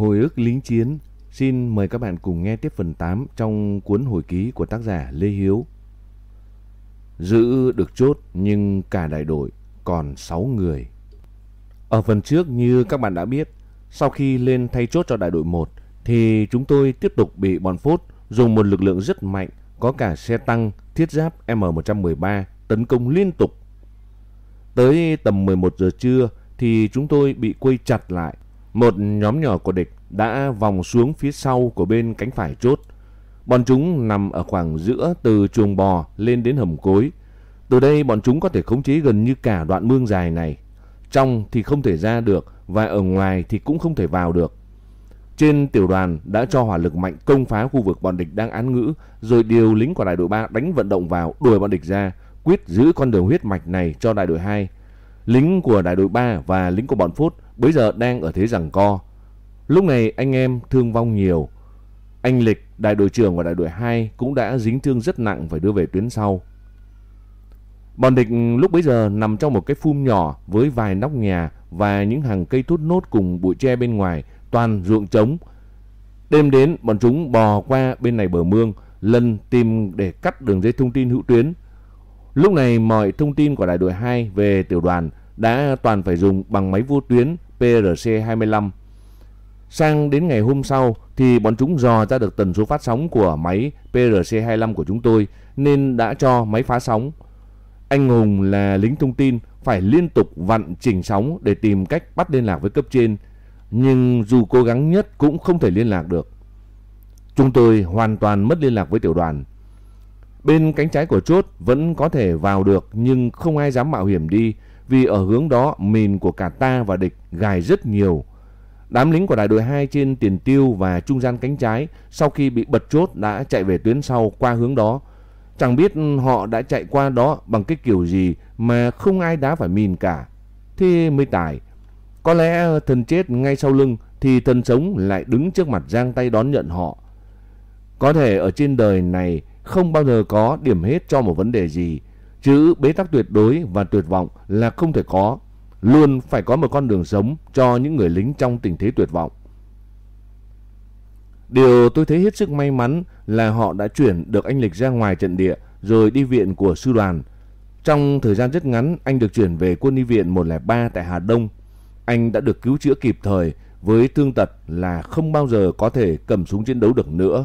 Hồi ức lính chiến, xin mời các bạn cùng nghe tiếp phần 8 trong cuốn hồi ký của tác giả Lê Hiếu. Giữ được chốt nhưng cả đại đội còn 6 người. Ở phần trước như các bạn đã biết, sau khi lên thay chốt cho đại đội 1 thì chúng tôi tiếp tục bị bọn Phốt dùng một lực lượng rất mạnh có cả xe tăng, thiết giáp M113 tấn công liên tục. Tới tầm 11 giờ trưa thì chúng tôi bị quây chặt lại. Một nhóm nhỏ của địch đã vòng xuống phía sau của bên cánh phải chốt. Bọn chúng nằm ở khoảng giữa từ chuồng bò lên đến hầm cối. Từ đây bọn chúng có thể khống chế gần như cả đoạn mương dài này. Trong thì không thể ra được và ở ngoài thì cũng không thể vào được. Trên tiểu đoàn đã cho hỏa lực mạnh công phá khu vực bọn địch đang án ngữ rồi điều lính của đại đội 3 đánh vận động vào đuổi bọn địch ra, quyết giữ con đường huyết mạch này cho đại đội 2. Lính của đại đội 3 và lính của bọn Phốt bây giờ đang ở thế rằng co. Lúc này anh em thương vong nhiều. Anh Lịch, đại đội trưởng của đại đội 2 cũng đã dính thương rất nặng phải đưa về tuyến sau. Bọn địch lúc bấy giờ nằm trong một cái phum nhỏ với vài nóc nhà và những hàng cây thốt nốt cùng bụi tre bên ngoài, toàn ruộng trống. Đêm đến, bọn chúng bò qua bên này bờ mương, lần tìm để cắt đường dây thông tin hữu tuyến. Lúc này mọi thông tin của đại đội 2 về tiểu đoàn đã toàn phải dùng bằng máy vô tuyến PRC-25. Sang đến ngày hôm sau thì bọn chúng dò ra được tần số phát sóng của máy PRC-25 của chúng tôi nên đã cho máy phá sóng. Anh Hùng là lính thông tin phải liên tục vặn chỉnh sóng để tìm cách bắt liên lạc với cấp trên. Nhưng dù cố gắng nhất cũng không thể liên lạc được. Chúng tôi hoàn toàn mất liên lạc với tiểu đoàn. Bên cánh trái của chốt vẫn có thể vào được nhưng không ai dám mạo hiểm đi vì ở hướng đó mìn của cả ta và địch gài rất nhiều. Đám lính của đại đội 2 trên tiền tiêu và trung gian cánh trái sau khi bị bật chốt đã chạy về tuyến sau qua hướng đó. Chẳng biết họ đã chạy qua đó bằng cái kiểu gì mà không ai đá phải mìn cả. Thế mới tải. Có lẽ thần chết ngay sau lưng thì thần sống lại đứng trước mặt giang tay đón nhận họ. Có thể ở trên đời này không bao giờ có điểm hết cho một vấn đề gì. Chữ bế tắc tuyệt đối và tuyệt vọng là không thể có. Luôn phải có một con đường sống cho những người lính trong tình thế tuyệt vọng. Điều tôi thấy hết sức may mắn là họ đã chuyển được anh Lịch ra ngoài trận địa rồi đi viện của sư đoàn. Trong thời gian rất ngắn, anh được chuyển về quân y viện 103 tại Hà Đông. Anh đã được cứu chữa kịp thời với thương tật là không bao giờ có thể cầm súng chiến đấu được nữa.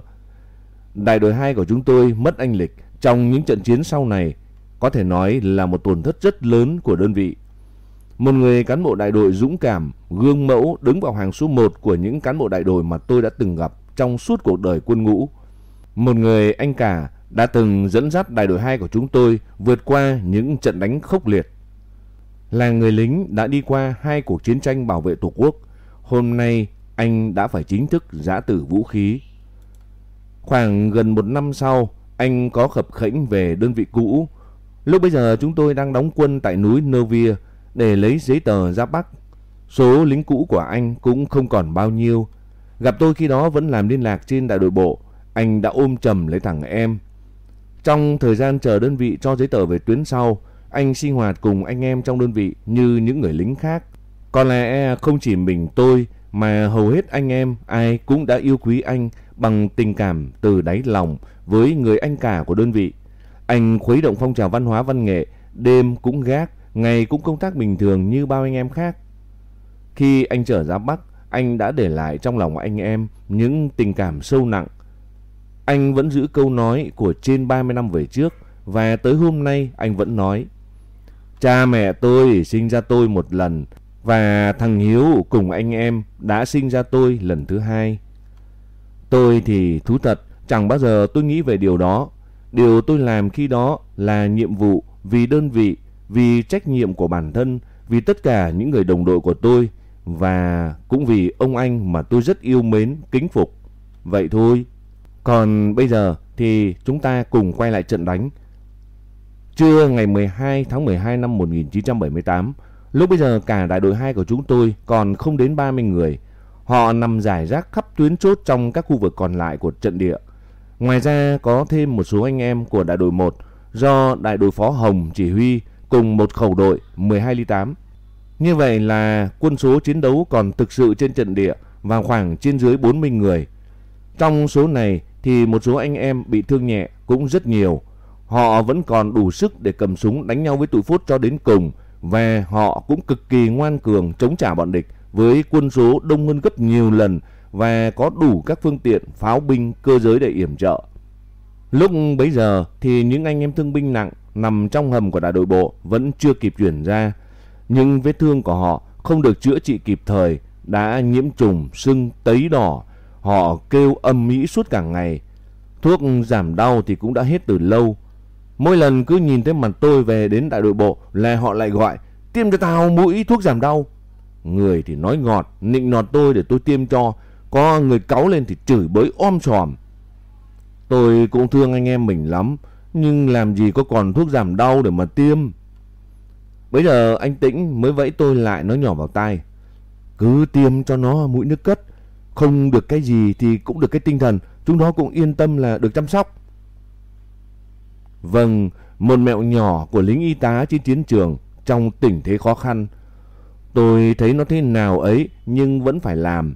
Đại đội 2 của chúng tôi mất anh Lịch trong những trận chiến sau này có thể nói là một tổn thất rất lớn của đơn vị. Một người cán bộ đại đội dũng cảm, gương mẫu đứng vào hàng số 1 của những cán bộ đại đội mà tôi đã từng gặp trong suốt cuộc đời quân ngũ. Một người anh cả đã từng dẫn dắt đại đội 2 của chúng tôi vượt qua những trận đánh khốc liệt. Là người lính đã đi qua hai cuộc chiến tranh bảo vệ Tổ quốc, hôm nay anh đã phải chính thức giã tử vũ khí. Khoảng gần một năm sau, anh có khập khễnh về đơn vị cũ. Lúc bây giờ chúng tôi đang đóng quân tại núi Novia để lấy giấy tờ ra Bắc. Số lính cũ của anh cũng không còn bao nhiêu. Gặp tôi khi đó vẫn làm liên lạc trên đại đội bộ, anh đã ôm chầm lấy thằng em. Trong thời gian chờ đơn vị cho giấy tờ về tuyến sau, anh sinh hoạt cùng anh em trong đơn vị như những người lính khác. Có lẽ không chỉ mình tôi mà hầu hết anh em ai cũng đã yêu quý anh bằng tình cảm từ đáy lòng với người anh cả của đơn vị. Anh khuấy động phong trào văn hóa văn nghệ, đêm cũng gác, ngày cũng công tác bình thường như bao anh em khác. Khi anh trở ra Bắc, anh đã để lại trong lòng anh em những tình cảm sâu nặng. Anh vẫn giữ câu nói của trên 30 năm về trước và tới hôm nay anh vẫn nói Cha mẹ tôi sinh ra tôi một lần và thằng Hiếu cùng anh em đã sinh ra tôi lần thứ hai. Tôi thì thú thật chẳng bao giờ tôi nghĩ về điều đó. Điều tôi làm khi đó là nhiệm vụ vì đơn vị, vì trách nhiệm của bản thân, vì tất cả những người đồng đội của tôi và cũng vì ông anh mà tôi rất yêu mến, kính phục. Vậy thôi. Còn bây giờ thì chúng ta cùng quay lại trận đánh. Trưa ngày 12 tháng 12 năm 1978, lúc bây giờ cả đại đội 2 của chúng tôi còn không đến 30 người. Họ nằm rải rác khắp tuyến chốt trong các khu vực còn lại của trận địa. Ngoài ra có thêm một số anh em của đại đội 1 do đại đội phó Hồng chỉ huy cùng một khẩu đội 12 ly 8. Như vậy là quân số chiến đấu còn thực sự trên trận địa vào khoảng trên dưới 40 người. Trong số này thì một số anh em bị thương nhẹ cũng rất nhiều. Họ vẫn còn đủ sức để cầm súng đánh nhau với tụi Phốt cho đến cùng và họ cũng cực kỳ ngoan cường chống trả bọn địch với quân số đông hơn gấp nhiều lần và có đủ các phương tiện pháo binh cơ giới để yểm trợ. Lúc bấy giờ thì những anh em thương binh nặng nằm trong hầm của đại đội bộ vẫn chưa kịp chuyển ra, nhưng vết thương của họ không được chữa trị kịp thời, đã nhiễm trùng, sưng, tấy đỏ. Họ kêu âm mỹ suốt cả ngày. Thuốc giảm đau thì cũng đã hết từ lâu. Mỗi lần cứ nhìn thấy mặt tôi về đến đại đội bộ là họ lại gọi tiêm cho tao mũi thuốc giảm đau. Người thì nói ngọt, nịnh nọt tôi để tôi tiêm cho. Có người cáu lên thì chửi bới om sòm. Tôi cũng thương anh em mình lắm, nhưng làm gì có còn thuốc giảm đau để mà tiêm. Bây giờ anh Tĩnh mới vẫy tôi lại nói nhỏ vào tai. Cứ tiêm cho nó mũi nước cất. Không được cái gì thì cũng được cái tinh thần. Chúng nó cũng yên tâm là được chăm sóc. Vâng, một mẹo nhỏ của lính y tá trên chiến trường trong tình thế khó khăn. Tôi thấy nó thế nào ấy nhưng vẫn phải làm.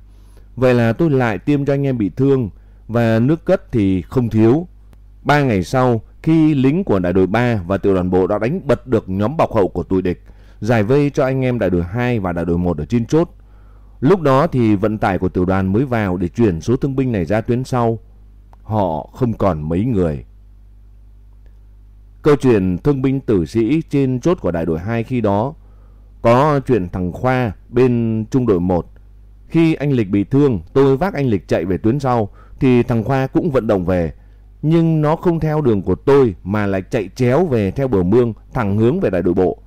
Vậy là tôi lại tiêm cho anh em bị thương và nước cất thì không thiếu. Ba ngày sau, khi lính của đại đội 3 và tiểu đoàn bộ đã đánh bật được nhóm bọc hậu của tụi địch, giải vây cho anh em đại đội 2 và đại đội 1 ở trên chốt. Lúc đó thì vận tải của tiểu đoàn mới vào để chuyển số thương binh này ra tuyến sau. Họ không còn mấy người. Câu chuyện thương binh tử sĩ trên chốt của đại đội 2 khi đó có chuyện thằng Khoa bên trung đội 1. Khi anh Lịch bị thương, tôi vác anh Lịch chạy về tuyến sau thì thằng Khoa cũng vận động về. Nhưng nó không theo đường của tôi mà lại chạy chéo về theo bờ mương thẳng hướng về đại đội bộ.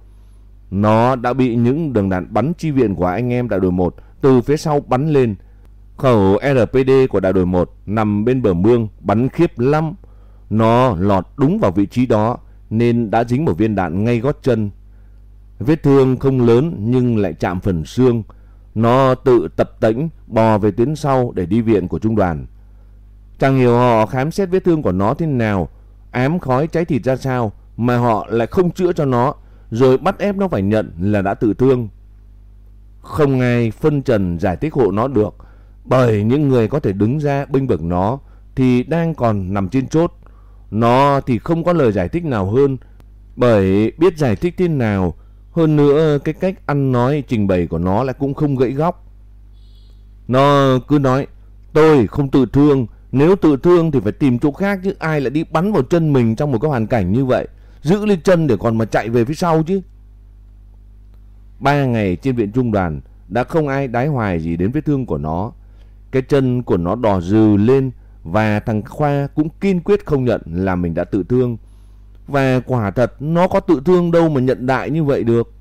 Nó đã bị những đường đạn bắn chi viện của anh em đại đội 1 từ phía sau bắn lên. Khẩu RPD của đại đội 1 nằm bên bờ mương bắn khiếp lắm. Nó lọt đúng vào vị trí đó nên đã dính một viên đạn ngay gót chân. Vết thương không lớn nhưng lại chạm phần xương. Nó tự tập tễnh bò về tuyến sau để đi viện của trung đoàn. Chẳng hiểu họ khám xét vết thương của nó thế nào, ám khói cháy thịt ra sao mà họ lại không chữa cho nó, rồi bắt ép nó phải nhận là đã tự thương. Không ai phân trần giải thích hộ nó được, bởi những người có thể đứng ra binh vực nó thì đang còn nằm trên chốt. Nó thì không có lời giải thích nào hơn, bởi biết giải thích thế nào, hơn nữa cái cách ăn nói trình bày của nó lại cũng không gãy góc. Nó cứ nói, tôi không tự thương, nếu tự thương thì phải tìm chỗ khác chứ ai lại đi bắn vào chân mình trong một cái hoàn cảnh như vậy. Giữ lên chân để còn mà chạy về phía sau chứ. Ba ngày trên viện trung đoàn đã không ai đái hoài gì đến vết thương của nó. Cái chân của nó đỏ rừ lên và thằng Khoa cũng kiên quyết không nhận là mình đã tự thương. Và quả thật nó có tự thương đâu mà nhận đại như vậy được.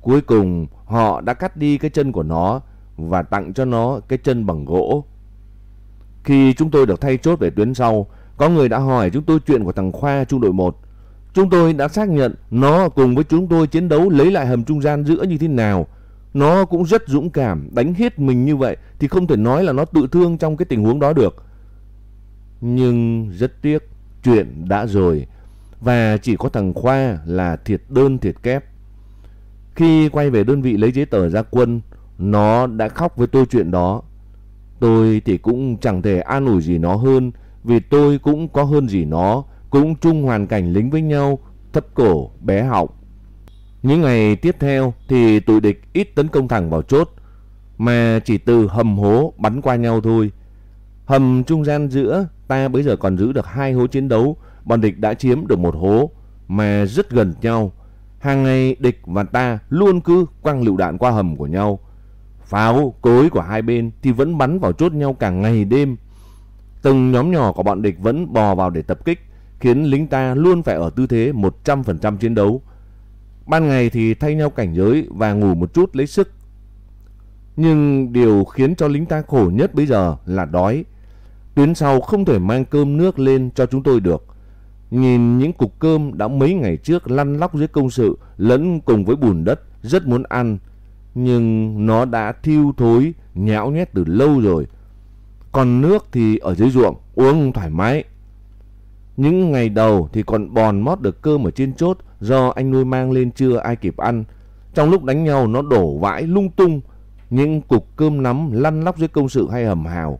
Cuối cùng họ đã cắt đi cái chân của nó và tặng cho nó cái chân bằng gỗ. Khi chúng tôi được thay chốt về tuyến sau, có người đã hỏi chúng tôi chuyện của thằng Khoa trung đội 1. Chúng tôi đã xác nhận nó cùng với chúng tôi chiến đấu lấy lại hầm trung gian giữa như thế nào. Nó cũng rất dũng cảm, đánh hết mình như vậy thì không thể nói là nó tự thương trong cái tình huống đó được. Nhưng rất tiếc, chuyện đã rồi. Và chỉ có thằng Khoa là thiệt đơn thiệt kép. Khi quay về đơn vị lấy giấy tờ ra quân, nó đã khóc với tôi chuyện đó. Tôi thì cũng chẳng thể an ủi gì nó hơn vì tôi cũng có hơn gì nó, cũng chung hoàn cảnh lính với nhau, thấp cổ, bé họng. Những ngày tiếp theo thì tụi địch ít tấn công thẳng vào chốt, mà chỉ từ hầm hố bắn qua nhau thôi. Hầm trung gian giữa ta bây giờ còn giữ được hai hố chiến đấu, bọn địch đã chiếm được một hố mà rất gần nhau. Hàng ngày địch và ta luôn cứ quăng lựu đạn qua hầm của nhau. Pháo, cối của hai bên thì vẫn bắn vào chốt nhau cả ngày đêm. Từng nhóm nhỏ của bọn địch vẫn bò vào để tập kích, khiến lính ta luôn phải ở tư thế 100% chiến đấu. Ban ngày thì thay nhau cảnh giới và ngủ một chút lấy sức. Nhưng điều khiến cho lính ta khổ nhất bây giờ là đói. Tuyến sau không thể mang cơm nước lên cho chúng tôi được. Nhìn những cục cơm đã mấy ngày trước lăn lóc dưới công sự lẫn cùng với bùn đất rất muốn ăn nhưng nó đã thiêu thối, nhão nhét từ lâu rồi. Còn nước thì ở dưới ruộng, uống thoải mái. Những ngày đầu thì còn bòn mót được cơm ở trên chốt do anh nuôi mang lên chưa ai kịp ăn. Trong lúc đánh nhau nó đổ vãi lung tung. những cục cơm nắm lăn lóc dưới công sự hay hầm hào.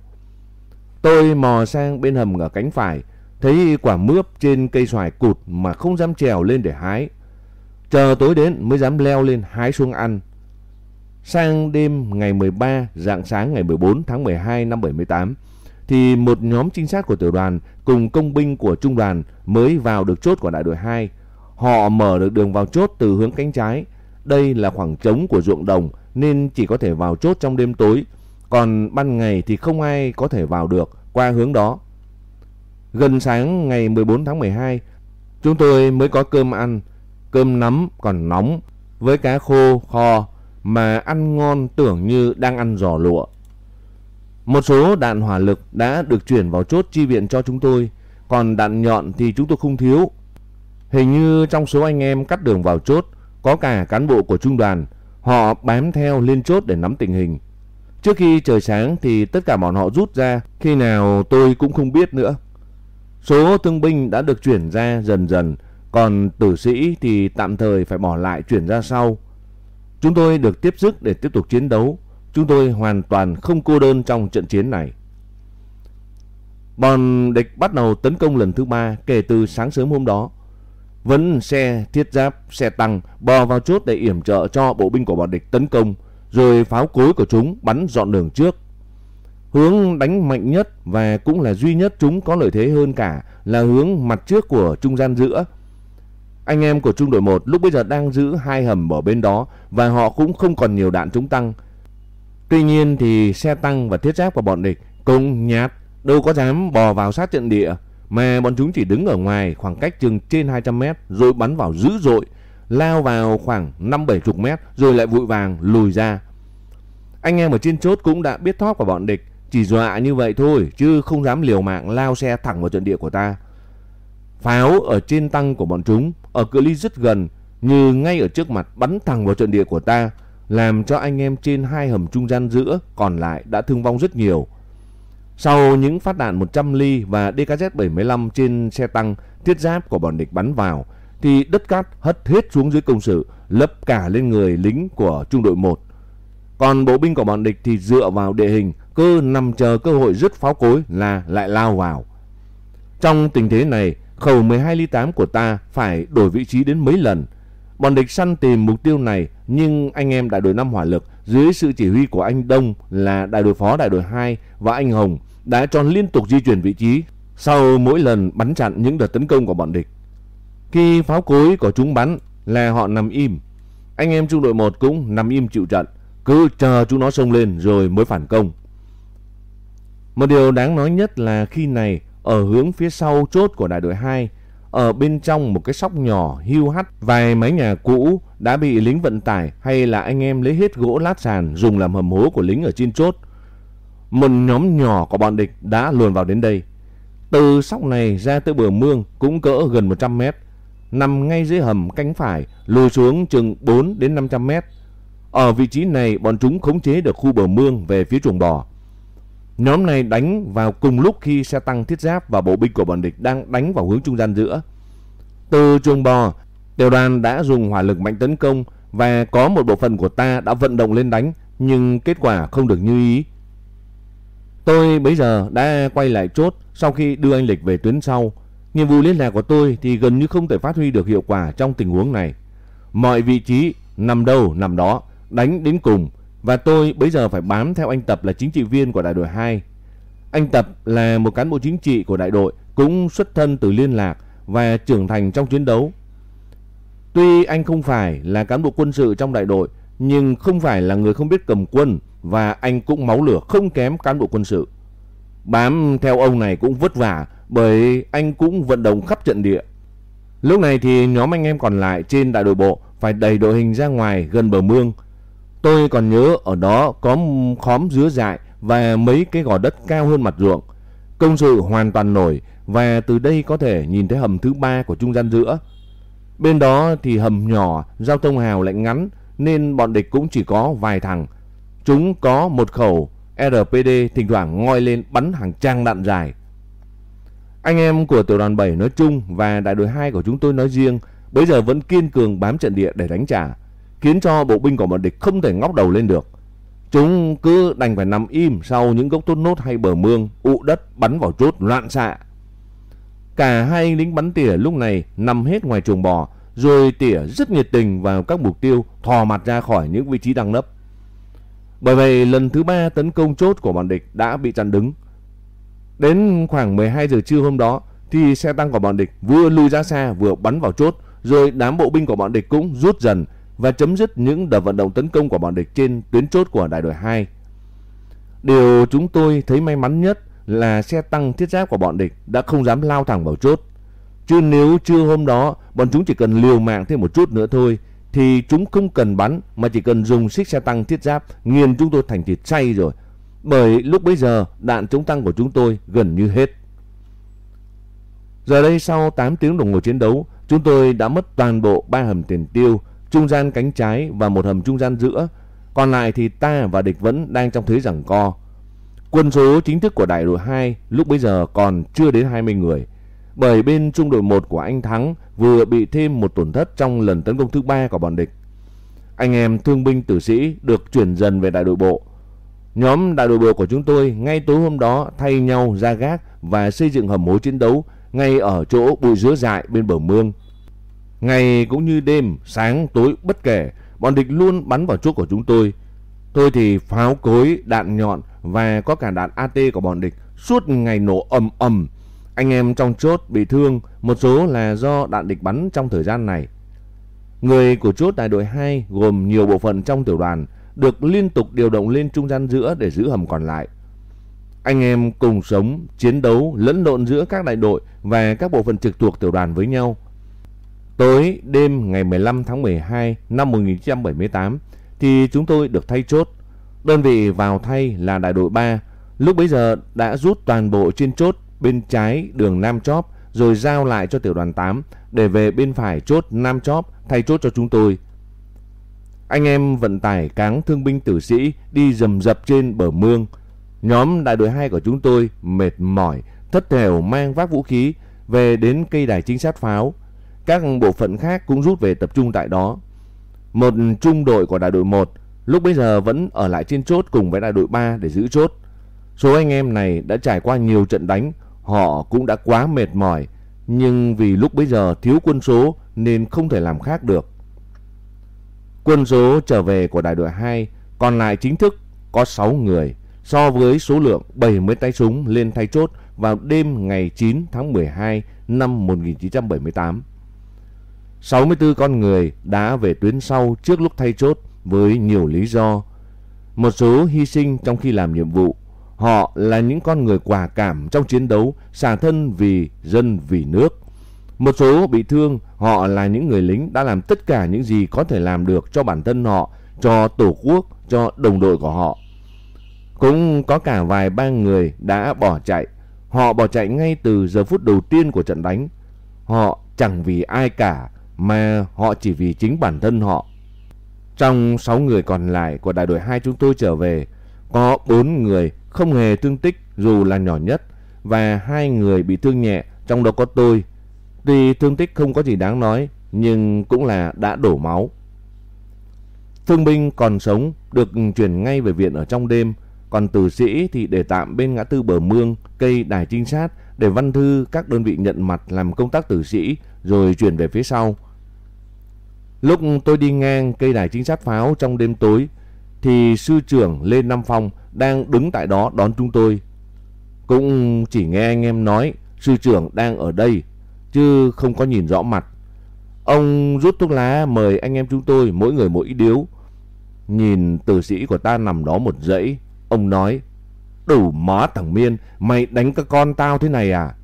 Tôi mò sang bên hầm ở cánh phải, thấy quả mướp trên cây xoài cụt mà không dám trèo lên để hái. Chờ tối đến mới dám leo lên hái xuống ăn. Sang đêm ngày 13, dạng sáng ngày 14 tháng 12 năm 78, thì một nhóm trinh sát của tiểu đoàn cùng công binh của trung đoàn mới vào được chốt của đại đội 2. Họ mở được đường vào chốt từ hướng cánh trái. Đây là khoảng trống của ruộng đồng nên chỉ có thể vào chốt trong đêm tối. Còn ban ngày thì không ai có thể vào được qua hướng đó. Gần sáng ngày 14 tháng 12, chúng tôi mới có cơm ăn. Cơm nắm còn nóng với cá khô kho mà ăn ngon tưởng như đang ăn giò lụa. Một số đạn hỏa lực đã được chuyển vào chốt chi viện cho chúng tôi, còn đạn nhọn thì chúng tôi không thiếu. Hình như trong số anh em cắt đường vào chốt có cả cán bộ của trung đoàn, họ bám theo lên chốt để nắm tình hình. Trước khi trời sáng thì tất cả bọn họ rút ra, khi nào tôi cũng không biết nữa. Số thương binh đã được chuyển ra dần dần, còn tử sĩ thì tạm thời phải bỏ lại chuyển ra sau. Chúng tôi được tiếp sức để tiếp tục chiến đấu. Chúng tôi hoàn toàn không cô đơn trong trận chiến này. Bọn địch bắt đầu tấn công lần thứ ba kể từ sáng sớm hôm đó. Vẫn xe thiết giáp, xe tăng bò vào chốt để yểm trợ cho bộ binh của bọn địch tấn công, rồi pháo cối của chúng bắn dọn đường trước. Hướng đánh mạnh nhất và cũng là duy nhất chúng có lợi thế hơn cả là hướng mặt trước của trung gian giữa anh em của trung đội 1 lúc bây giờ đang giữ hai hầm ở bên đó và họ cũng không còn nhiều đạn chống tăng. Tuy nhiên thì xe tăng và thiết giáp của bọn địch cũng nhát, đâu có dám bò vào sát trận địa mà bọn chúng chỉ đứng ở ngoài khoảng cách chừng trên 200 mét rồi bắn vào dữ dội, lao vào khoảng 5-70 mét rồi lại vội vàng lùi ra. Anh em ở trên chốt cũng đã biết thoát của bọn địch, chỉ dọa như vậy thôi, chứ không dám liều mạng lao xe thẳng vào trận địa của ta. Pháo ở trên tăng của bọn chúng, ở cự ly rất gần, như ngay ở trước mặt bắn thẳng vào trận địa của ta, làm cho anh em trên hai hầm trung gian giữa còn lại đã thương vong rất nhiều. Sau những phát đạn 100 ly và DKZ-75 trên xe tăng, thiết giáp của bọn địch bắn vào, thì đất cát hất hết xuống dưới công sự, lấp cả lên người lính của trung đội 1. Còn bộ binh của bọn địch thì dựa vào địa hình cứ nằm chờ cơ hội rứt pháo cối là lại lao vào. Trong tình thế này khẩu 12 ly 8 của ta phải đổi vị trí đến mấy lần. Bọn địch săn tìm mục tiêu này nhưng anh em đại đội 5 hỏa lực dưới sự chỉ huy của anh Đông là đại đội phó đại đội 2 và anh Hồng đã tròn liên tục di chuyển vị trí sau mỗi lần bắn chặn những đợt tấn công của bọn địch. Khi pháo cối của chúng bắn là họ nằm im. Anh em trung đội 1 cũng nằm im chịu trận, cứ chờ chúng nó xông lên rồi mới phản công. Một điều đáng nói nhất là khi này ở hướng phía sau chốt của đại đội 2, ở bên trong một cái sóc nhỏ hưu hắt vài mái nhà cũ đã bị lính vận tải hay là anh em lấy hết gỗ lát sàn dùng làm hầm hố của lính ở trên chốt. Một nhóm nhỏ của bọn địch đã luồn vào đến đây. Từ sóc này ra tới bờ mương cũng cỡ gần 100 mét, nằm ngay dưới hầm cánh phải, lùi xuống chừng 4 đến 500 mét. Ở vị trí này bọn chúng khống chế được khu bờ mương về phía chuồng bò. Nhóm này đánh vào cùng lúc khi xe tăng thiết giáp và bộ binh của bọn địch đang đánh vào hướng trung gian giữa. Từ chuồng bò, tiểu đoàn đã dùng hỏa lực mạnh tấn công và có một bộ phận của ta đã vận động lên đánh nhưng kết quả không được như ý. Tôi bây giờ đã quay lại chốt sau khi đưa anh Lịch về tuyến sau. Nhiệm vụ liên lạc của tôi thì gần như không thể phát huy được hiệu quả trong tình huống này. Mọi vị trí nằm đâu nằm đó, đánh đến cùng và tôi bây giờ phải bám theo anh Tập là chính trị viên của đại đội 2. Anh Tập là một cán bộ chính trị của đại đội, cũng xuất thân từ liên lạc và trưởng thành trong chiến đấu. Tuy anh không phải là cán bộ quân sự trong đại đội, nhưng không phải là người không biết cầm quân và anh cũng máu lửa không kém cán bộ quân sự. Bám theo ông này cũng vất vả bởi anh cũng vận động khắp trận địa. Lúc này thì nhóm anh em còn lại trên đại đội bộ phải đẩy đội hình ra ngoài gần bờ mương Tôi còn nhớ ở đó có khóm dứa dại và mấy cái gò đất cao hơn mặt ruộng. Công sự hoàn toàn nổi và từ đây có thể nhìn thấy hầm thứ ba của trung gian giữa. Bên đó thì hầm nhỏ, giao thông hào lại ngắn nên bọn địch cũng chỉ có vài thằng. Chúng có một khẩu RPD thỉnh thoảng ngoi lên bắn hàng trang đạn dài. Anh em của tiểu đoàn 7 nói chung và đại đội 2 của chúng tôi nói riêng bây giờ vẫn kiên cường bám trận địa để đánh trả khiến cho bộ binh của bọn địch không thể ngóc đầu lên được. Chúng cứ đành phải nằm im sau những gốc tốt nốt hay bờ mương, ụ đất bắn vào chốt loạn xạ. Cả hai lính bắn tỉa lúc này nằm hết ngoài chuồng bò, rồi tỉa rất nhiệt tình vào các mục tiêu thò mặt ra khỏi những vị trí đang nấp. Bởi vậy lần thứ ba tấn công chốt của bọn địch đã bị chặn đứng. Đến khoảng 12 giờ trưa hôm đó thì xe tăng của bọn địch vừa lùi ra xa vừa bắn vào chốt rồi đám bộ binh của bọn địch cũng rút dần và chấm dứt những đợt vận động tấn công của bọn địch trên tuyến chốt của đại đội 2. Điều chúng tôi thấy may mắn nhất là xe tăng thiết giáp của bọn địch đã không dám lao thẳng vào chốt. Chứ nếu chưa hôm đó bọn chúng chỉ cần liều mạng thêm một chút nữa thôi thì chúng không cần bắn mà chỉ cần dùng xích xe tăng thiết giáp nghiền chúng tôi thành thịt chay rồi. Bởi lúc bấy giờ đạn chống tăng của chúng tôi gần như hết. Giờ đây sau 8 tiếng đồng hồ chiến đấu, chúng tôi đã mất toàn bộ ba hầm tiền tiêu, trung gian cánh trái và một hầm trung gian giữa. Còn lại thì ta và địch vẫn đang trong thế giằng co. Quân số chính thức của đại đội 2 lúc bấy giờ còn chưa đến 20 người. Bởi bên trung đội 1 của anh Thắng vừa bị thêm một tổn thất trong lần tấn công thứ ba của bọn địch. Anh em thương binh tử sĩ được chuyển dần về đại đội bộ. Nhóm đại đội bộ của chúng tôi ngay tối hôm đó thay nhau ra gác và xây dựng hầm mối chiến đấu ngay ở chỗ bụi dứa dại bên bờ mương. Ngày cũng như đêm, sáng, tối bất kể, bọn địch luôn bắn vào chốt của chúng tôi. Tôi thì pháo cối, đạn nhọn và có cả đạn AT của bọn địch suốt ngày nổ ầm ầm. Anh em trong chốt bị thương, một số là do đạn địch bắn trong thời gian này. Người của chốt đại đội 2 gồm nhiều bộ phận trong tiểu đoàn được liên tục điều động lên trung gian giữa để giữ hầm còn lại. Anh em cùng sống, chiến đấu, lẫn lộn giữa các đại đội và các bộ phận trực thuộc tiểu đoàn với nhau. Tối đêm ngày 15 tháng 12 năm 1978 thì chúng tôi được thay chốt. Đơn vị vào thay là đại đội 3. Lúc bấy giờ đã rút toàn bộ trên chốt bên trái đường Nam Chóp rồi giao lại cho tiểu đoàn 8 để về bên phải chốt Nam Chóp thay chốt cho chúng tôi. Anh em vận tải cáng thương binh tử sĩ đi rầm rập trên bờ mương. Nhóm đại đội 2 của chúng tôi mệt mỏi, thất thểu mang vác vũ khí về đến cây đài chính sát pháo. Các bộ phận khác cũng rút về tập trung tại đó. Một trung đội của đại đội 1 lúc bây giờ vẫn ở lại trên chốt cùng với đại đội 3 để giữ chốt. Số anh em này đã trải qua nhiều trận đánh, họ cũng đã quá mệt mỏi, nhưng vì lúc bây giờ thiếu quân số nên không thể làm khác được. Quân số trở về của đại đội 2 còn lại chính thức có 6 người so với số lượng 70 tay súng lên thay chốt vào đêm ngày 9 tháng 12 năm 1978. 64 con người đã về tuyến sau trước lúc thay chốt với nhiều lý do. Một số hy sinh trong khi làm nhiệm vụ. Họ là những con người quả cảm trong chiến đấu, xả thân vì dân vì nước. Một số bị thương, họ là những người lính đã làm tất cả những gì có thể làm được cho bản thân họ, cho tổ quốc, cho đồng đội của họ. Cũng có cả vài ba người đã bỏ chạy. Họ bỏ chạy ngay từ giờ phút đầu tiên của trận đánh. Họ chẳng vì ai cả mà họ chỉ vì chính bản thân họ. Trong 6 người còn lại của đại đội 2 chúng tôi trở về, có 4 người không hề thương tích dù là nhỏ nhất và hai người bị thương nhẹ, trong đó có tôi. Tuy thương tích không có gì đáng nói, nhưng cũng là đã đổ máu. Thương binh còn sống được chuyển ngay về viện ở trong đêm, còn tử sĩ thì để tạm bên ngã tư bờ mương, cây đài trinh sát để văn thư các đơn vị nhận mặt làm công tác tử sĩ rồi chuyển về phía sau. Lúc tôi đi ngang cây đài chính sát pháo trong đêm tối thì sư trưởng Lê Nam Phong đang đứng tại đó đón chúng tôi. Cũng chỉ nghe anh em nói sư trưởng đang ở đây chứ không có nhìn rõ mặt. Ông rút thuốc lá mời anh em chúng tôi mỗi người mỗi điếu. Nhìn tử sĩ của ta nằm đó một dãy, ông nói: "Đủ má thằng Miên, mày đánh các con tao thế này à?"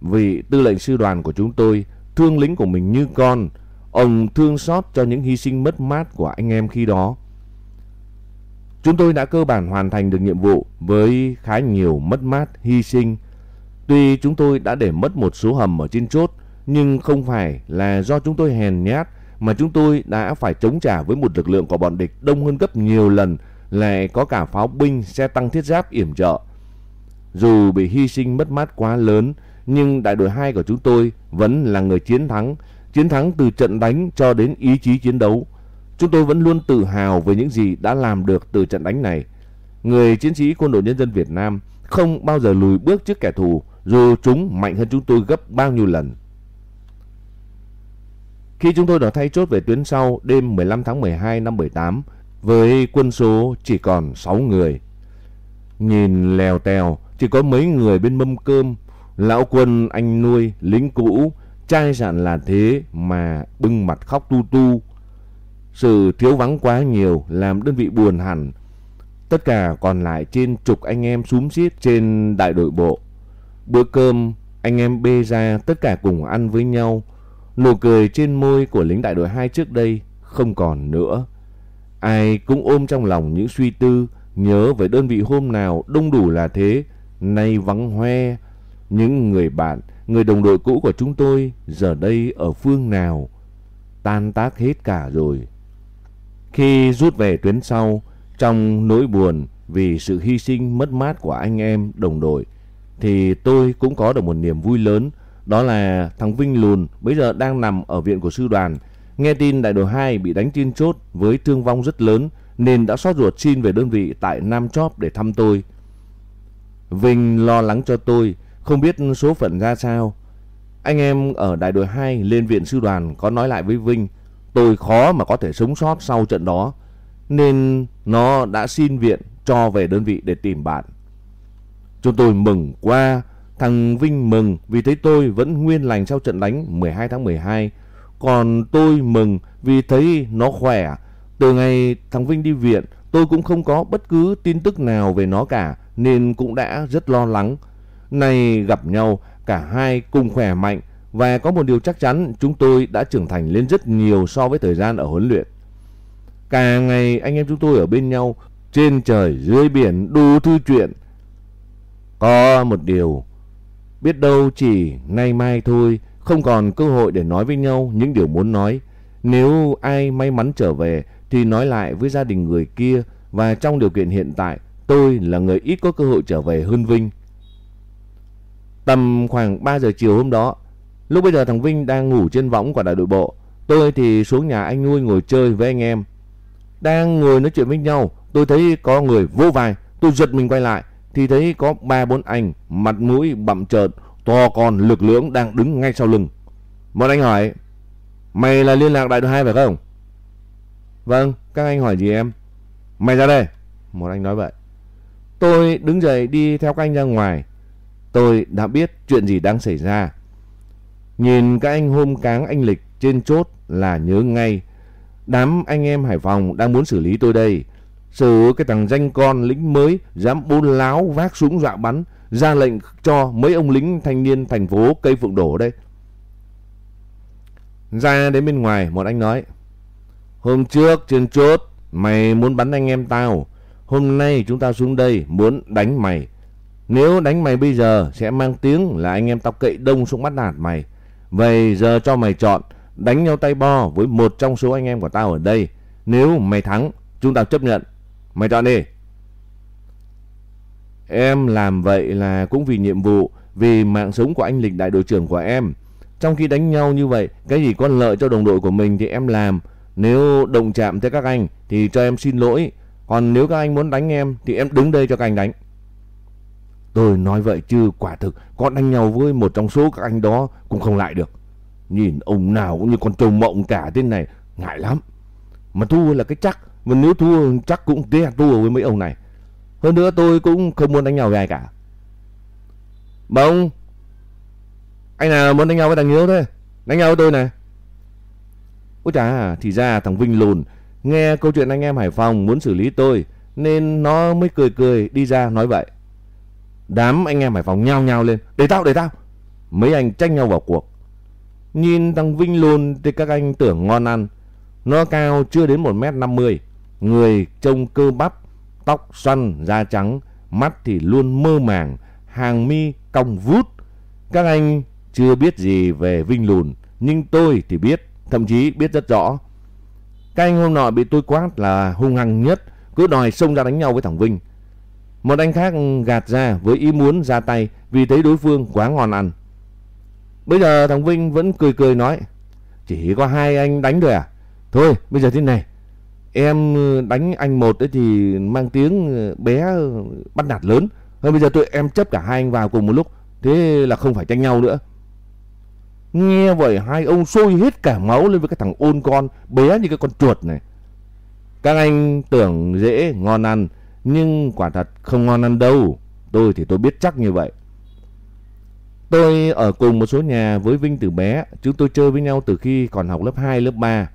Vị tư lệnh sư đoàn của chúng tôi thương lính của mình như con, Ông thương xót cho những hy sinh mất mát của anh em khi đó. Chúng tôi đã cơ bản hoàn thành được nhiệm vụ với khá nhiều mất mát, hy sinh. Tuy chúng tôi đã để mất một số hầm ở trên chốt, nhưng không phải là do chúng tôi hèn nhát, mà chúng tôi đã phải chống trả với một lực lượng của bọn địch đông hơn gấp nhiều lần, lại có cả pháo binh, xe tăng thiết giáp yểm trợ. Dù bị hy sinh mất mát quá lớn, nhưng đại đội 2 của chúng tôi vẫn là người chiến thắng Chiến thắng từ trận đánh cho đến ý chí chiến đấu. chúng tôi vẫn luôn tự hào về những gì đã làm được từ trận đánh này. Người chiến sĩ quân đội nhân dân Việt Nam không bao giờ lùi bước trước kẻ thù dù chúng mạnh hơn chúng tôi gấp bao nhiêu lần. Khi chúng tôi đã thay chốt về tuyến sau đêm 15 tháng 12 năm 78 với quân số chỉ còn 6 người. Nhìn lèo tèo chỉ có mấy người bên mâm cơm, lão quân anh nuôi, lính cũ, trai sạn là thế mà bưng mặt khóc tu tu. Sự thiếu vắng quá nhiều làm đơn vị buồn hẳn. Tất cả còn lại trên chục anh em súm xiết trên đại đội bộ. Bữa cơm anh em bê ra tất cả cùng ăn với nhau. Nụ cười trên môi của lính đại đội 2 trước đây không còn nữa. Ai cũng ôm trong lòng những suy tư, nhớ về đơn vị hôm nào đông đủ là thế, nay vắng hoe. Những người bạn, người đồng đội cũ của chúng tôi giờ đây ở phương nào? Tan tác hết cả rồi. Khi rút về tuyến sau, trong nỗi buồn vì sự hy sinh mất mát của anh em đồng đội, thì tôi cũng có được một niềm vui lớn. Đó là thằng Vinh Lùn bây giờ đang nằm ở viện của sư đoàn. Nghe tin đại đội 2 bị đánh trên chốt với thương vong rất lớn nên đã xót ruột xin về đơn vị tại Nam Chóp để thăm tôi. Vinh lo lắng cho tôi, không biết số phận ra sao. Anh em ở đại đội 2 lên viện sư đoàn có nói lại với Vinh, tôi khó mà có thể sống sót sau trận đó, nên nó đã xin viện cho về đơn vị để tìm bạn. Chúng tôi mừng qua, thằng Vinh mừng vì thấy tôi vẫn nguyên lành sau trận đánh 12 tháng 12. Còn tôi mừng vì thấy nó khỏe. Từ ngày thằng Vinh đi viện, tôi cũng không có bất cứ tin tức nào về nó cả, nên cũng đã rất lo lắng. Nay gặp nhau, cả hai cùng khỏe mạnh và có một điều chắc chắn chúng tôi đã trưởng thành lên rất nhiều so với thời gian ở huấn luyện. Cả ngày anh em chúng tôi ở bên nhau, trên trời dưới biển đủ thư chuyện. Có một điều, biết đâu chỉ nay mai thôi, không còn cơ hội để nói với nhau những điều muốn nói. Nếu ai may mắn trở về thì nói lại với gia đình người kia và trong điều kiện hiện tại tôi là người ít có cơ hội trở về hơn Vinh. Tầm khoảng 3 giờ chiều hôm đó, lúc bây giờ thằng Vinh đang ngủ trên võng của đại đội bộ, tôi thì xuống nhà anh nuôi ngồi chơi với anh em. Đang ngồi nói chuyện với nhau, tôi thấy có người vô vai, tôi giật mình quay lại thì thấy có ba bốn anh mặt mũi bặm trợn, to con lực lưỡng đang đứng ngay sau lưng. Một anh hỏi, mày là liên lạc đại đội 2 phải không? Vâng, các anh hỏi gì em? Mày ra đây. Một anh nói vậy. Tôi đứng dậy đi theo các anh ra ngoài. Tôi đã biết chuyện gì đang xảy ra. Nhìn các anh hôm cáng anh Lịch trên chốt là nhớ ngay. Đám anh em Hải Phòng đang muốn xử lý tôi đây. Xử cái thằng danh con lính mới, dám bôn láo vác súng dọa bắn. Ra lệnh cho mấy ông lính thanh niên thành phố cây phượng đổ đây. Ra đến bên ngoài, một anh nói. Hôm trước trên chốt, mày muốn bắn anh em tao. Hôm nay chúng ta xuống đây muốn đánh mày. Nếu đánh mày bây giờ sẽ mang tiếng là anh em tao cậy đông xuống bắt nạt mày. Vậy giờ cho mày chọn đánh nhau tay bo với một trong số anh em của tao ở đây. Nếu mày thắng, chúng tao chấp nhận. Mày chọn đi. Em làm vậy là cũng vì nhiệm vụ, vì mạng sống của anh Lịch đại đội trưởng của em. Trong khi đánh nhau như vậy, cái gì có lợi cho đồng đội của mình thì em làm. Nếu động chạm tới các anh thì cho em xin lỗi. Còn nếu các anh muốn đánh em thì em đứng đây cho các anh đánh. Tôi nói vậy chứ quả thực có đánh nhau với một trong số các anh đó cũng không lại được. Nhìn ông nào cũng như con trâu mộng cả thế này, ngại lắm. Mà thua là cái chắc, mà nếu thua chắc cũng té thua với mấy ông này. Hơn nữa tôi cũng không muốn đánh nhau với ai cả. Bông, anh nào muốn đánh nhau với thằng Hiếu thế? Đánh nhau với tôi này. Ôi chà, thì ra thằng Vinh lùn nghe câu chuyện anh em Hải Phòng muốn xử lý tôi nên nó mới cười cười đi ra nói vậy. Đám anh em Hải Phòng nhao nhao lên, để tao, để tao. Mấy anh tranh nhau vào cuộc. Nhìn thằng Vinh lùn thì các anh tưởng ngon ăn. Nó cao chưa đến 1m50, người trông cơ bắp, tóc xoăn, da trắng, mắt thì luôn mơ màng, hàng mi cong vút. Các anh chưa biết gì về Vinh lùn, nhưng tôi thì biết thậm chí biết rất rõ. Các anh hôm nọ bị tôi quát là hung hăng nhất, cứ đòi xông ra đánh nhau với thằng Vinh. Một anh khác gạt ra với ý muốn ra tay vì thấy đối phương quá ngon ăn. Bây giờ thằng Vinh vẫn cười cười nói, chỉ có hai anh đánh thôi à? Thôi bây giờ thế này, Em đánh anh một ấy thì mang tiếng ờ, bé bắt nạt lớn. Thôi bây giờ tụi em chấp cả hai anh vào cùng một lúc. Thế là không phải tranh nhau nữa. Nghe vậy hai ông sôi hết cả máu lên với cái thằng ôn con bé như cái con chuột này. Các anh tưởng dễ ngon ăn nhưng quả thật không ngon ăn đâu. Tôi thì tôi biết chắc như vậy. Tôi ở cùng một số nhà với Vinh từ bé. Chúng tôi chơi với nhau từ khi còn học lớp 2, lớp 3.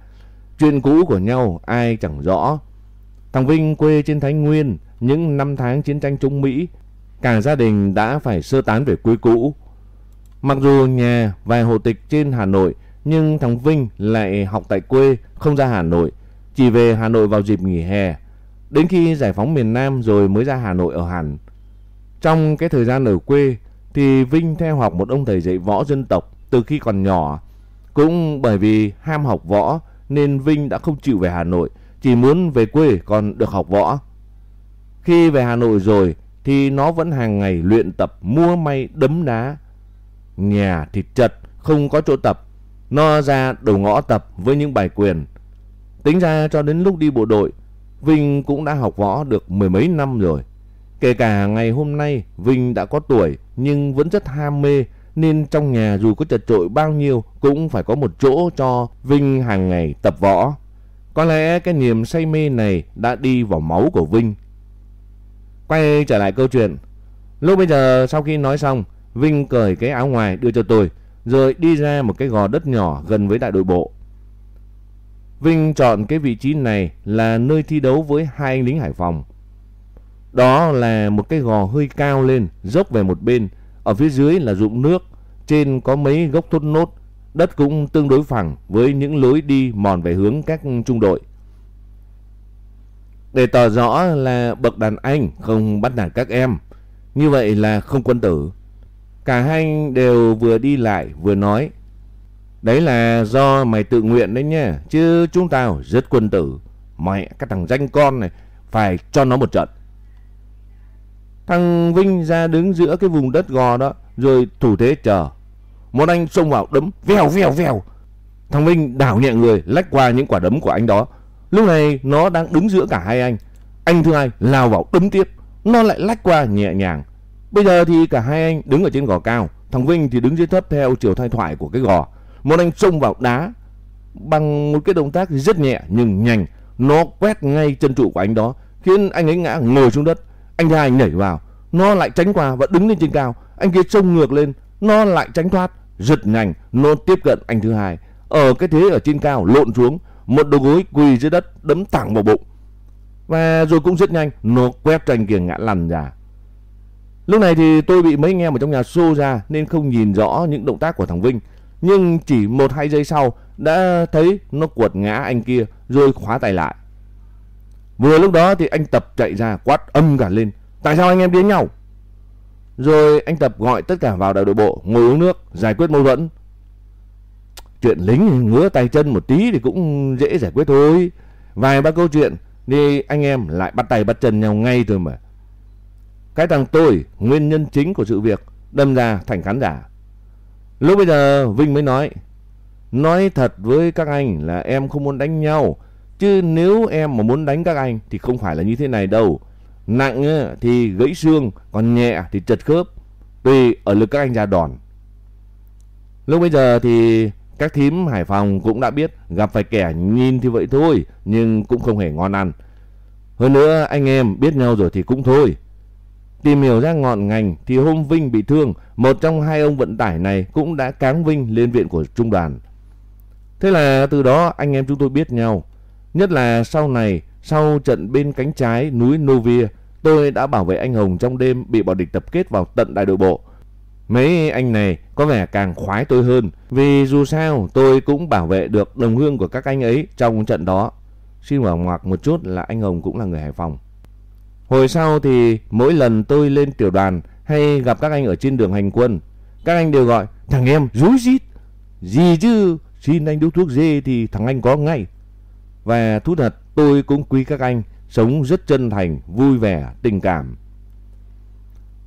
Chuyện cũ của nhau ai chẳng rõ. Thằng Vinh quê trên Thái Nguyên. Những năm tháng chiến tranh chống Mỹ. Cả gia đình đã phải sơ tán về quê cũ. Mặc dù nhà vài hộ tịch trên Hà Nội. Nhưng thằng Vinh lại học tại quê, không ra Hà Nội. Chỉ về Hà Nội vào dịp nghỉ hè. Đến khi giải phóng miền Nam rồi mới ra Hà Nội ở hẳn. Trong cái thời gian ở quê thì Vinh theo học một ông thầy dạy võ dân tộc từ khi còn nhỏ. Cũng bởi vì ham học võ nên Vinh đã không chịu về Hà Nội, chỉ muốn về quê còn được học võ. Khi về Hà Nội rồi thì nó vẫn hàng ngày luyện tập mua may đấm đá. Nhà thì chật, không có chỗ tập. Nó ra đầu ngõ tập với những bài quyền. Tính ra cho đến lúc đi bộ đội, Vinh cũng đã học võ được mười mấy năm rồi. Kể cả ngày hôm nay Vinh đã có tuổi nhưng vẫn rất ham mê nên trong nhà dù có chật trội bao nhiêu cũng phải có một chỗ cho Vinh hàng ngày tập võ. Có lẽ cái niềm say mê này đã đi vào máu của Vinh. Quay trở lại câu chuyện. Lúc bây giờ sau khi nói xong, Vinh cởi cái áo ngoài đưa cho tôi rồi đi ra một cái gò đất nhỏ gần với đại đội bộ. Vinh chọn cái vị trí này là nơi thi đấu với hai anh lính Hải Phòng. Đó là một cái gò hơi cao lên, dốc về một bên. Ở phía dưới là ruộng nước, trên có mấy gốc thốt nốt. Đất cũng tương đối phẳng với những lối đi mòn về hướng các trung đội. Để tỏ rõ là bậc đàn anh không bắt nạt các em. Như vậy là không quân tử. Cả hai anh đều vừa đi lại vừa nói. Đấy là do mày tự nguyện đấy nha. Chứ chúng tao giết quân tử. Mày, cái thằng danh con này, phải cho nó một trận. Thằng Vinh ra đứng giữa cái vùng đất gò đó rồi thủ thế chờ. Một anh xông vào đấm vèo vèo vèo. Thằng Vinh đảo nhẹ người lách qua những quả đấm của anh đó. Lúc này nó đang đứng giữa cả hai anh. Anh thứ hai lao vào đấm tiếp. Nó lại lách qua nhẹ nhàng. Bây giờ thì cả hai anh đứng ở trên gò cao. Thằng Vinh thì đứng dưới thấp theo chiều thay thoại của cái gò. Một anh xông vào đá bằng một cái động tác rất nhẹ nhưng nhanh. Nó quét ngay chân trụ của anh đó khiến anh ấy ngã ngồi xuống đất. Anh hai nhảy vào, nó lại tránh qua và đứng lên trên cao. Anh kia xông ngược lên, nó lại tránh thoát, giật nhanh, nó tiếp cận anh thứ hai. Ở cái thế ở trên cao lộn xuống, một đầu gối quỳ dưới đất đấm thẳng vào bụng. Và rồi cũng rất nhanh, nó quét cho anh kia ngã lăn ra. Lúc này thì tôi bị mấy anh em ở trong nhà xô ra nên không nhìn rõ những động tác của thằng Vinh. Nhưng chỉ một hai giây sau đã thấy nó cuột ngã anh kia rồi khóa tay lại. Vừa lúc đó thì anh Tập chạy ra quát âm cả lên. Tại sao anh em đến nhau? Rồi anh Tập gọi tất cả vào đại đội bộ ngồi uống nước giải quyết mâu thuẫn. Chuyện lính ngứa tay chân một tí thì cũng dễ giải quyết thôi. Vài ba câu chuyện thì anh em lại bắt tay bắt chân nhau ngay thôi mà. Cái thằng tôi, nguyên nhân chính của sự việc, đâm ra thành khán giả. Lúc bây giờ Vinh mới nói, nói thật với các anh là em không muốn đánh nhau, Chứ nếu em mà muốn đánh các anh thì không phải là như thế này đâu. Nặng thì gãy xương, còn nhẹ thì chật khớp. Tùy ở lực các anh ra đòn. Lúc bây giờ thì các thím Hải Phòng cũng đã biết gặp phải kẻ nhìn thì vậy thôi, nhưng cũng không hề ngon ăn. Hơn nữa anh em biết nhau rồi thì cũng thôi. Tìm hiểu ra ngọn ngành thì hôm Vinh bị thương, một trong hai ông vận tải này cũng đã cáng Vinh lên viện của trung đoàn. Thế là từ đó anh em chúng tôi biết nhau. Nhất là sau này, sau trận bên cánh trái núi Novia, tôi đã bảo vệ anh Hồng trong đêm bị bọn địch tập kết vào tận đại đội bộ. Mấy anh này có vẻ càng khoái tôi hơn vì dù sao tôi cũng bảo vệ được đồng hương của các anh ấy trong trận đó. Xin bảo ngoặc một chút là anh Hồng cũng là người Hải Phòng. Hồi sau thì mỗi lần tôi lên tiểu đoàn hay gặp các anh ở trên đường hành quân, các anh đều gọi thằng em rúi rít. Gì chứ, xin anh đút thuốc dê thì thằng anh có ngay. Và thú thật tôi cũng quý các anh sống rất chân thành, vui vẻ, tình cảm.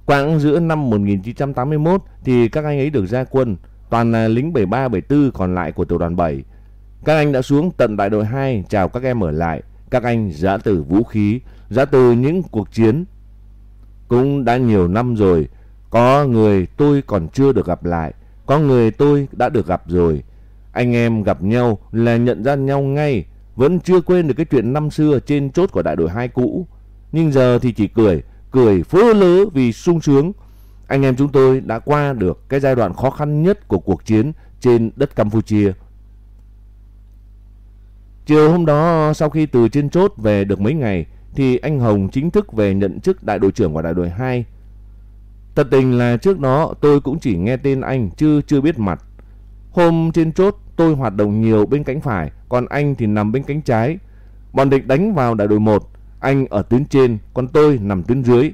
Quãng giữa năm 1981 thì các anh ấy được ra quân, toàn là lính 73, 74 còn lại của tiểu đoàn 7. Các anh đã xuống tận đại đội 2 chào các em ở lại, các anh giã từ vũ khí, giá từ những cuộc chiến. Cũng đã nhiều năm rồi, có người tôi còn chưa được gặp lại, có người tôi đã được gặp rồi. Anh em gặp nhau là nhận ra nhau ngay, vẫn chưa quên được cái chuyện năm xưa trên chốt của đại đội 2 cũ. Nhưng giờ thì chỉ cười, cười phớ lớ vì sung sướng. Anh em chúng tôi đã qua được cái giai đoạn khó khăn nhất của cuộc chiến trên đất Campuchia. Chiều hôm đó sau khi từ trên chốt về được mấy ngày thì anh Hồng chính thức về nhận chức đại đội trưởng của đại đội 2. Thật tình là trước đó tôi cũng chỉ nghe tên anh chứ chưa biết mặt. Hôm trên chốt tôi hoạt động nhiều bên cánh phải, còn anh thì nằm bên cánh trái. Bọn địch đánh vào đại đội 1, anh ở tuyến trên, còn tôi nằm tuyến dưới.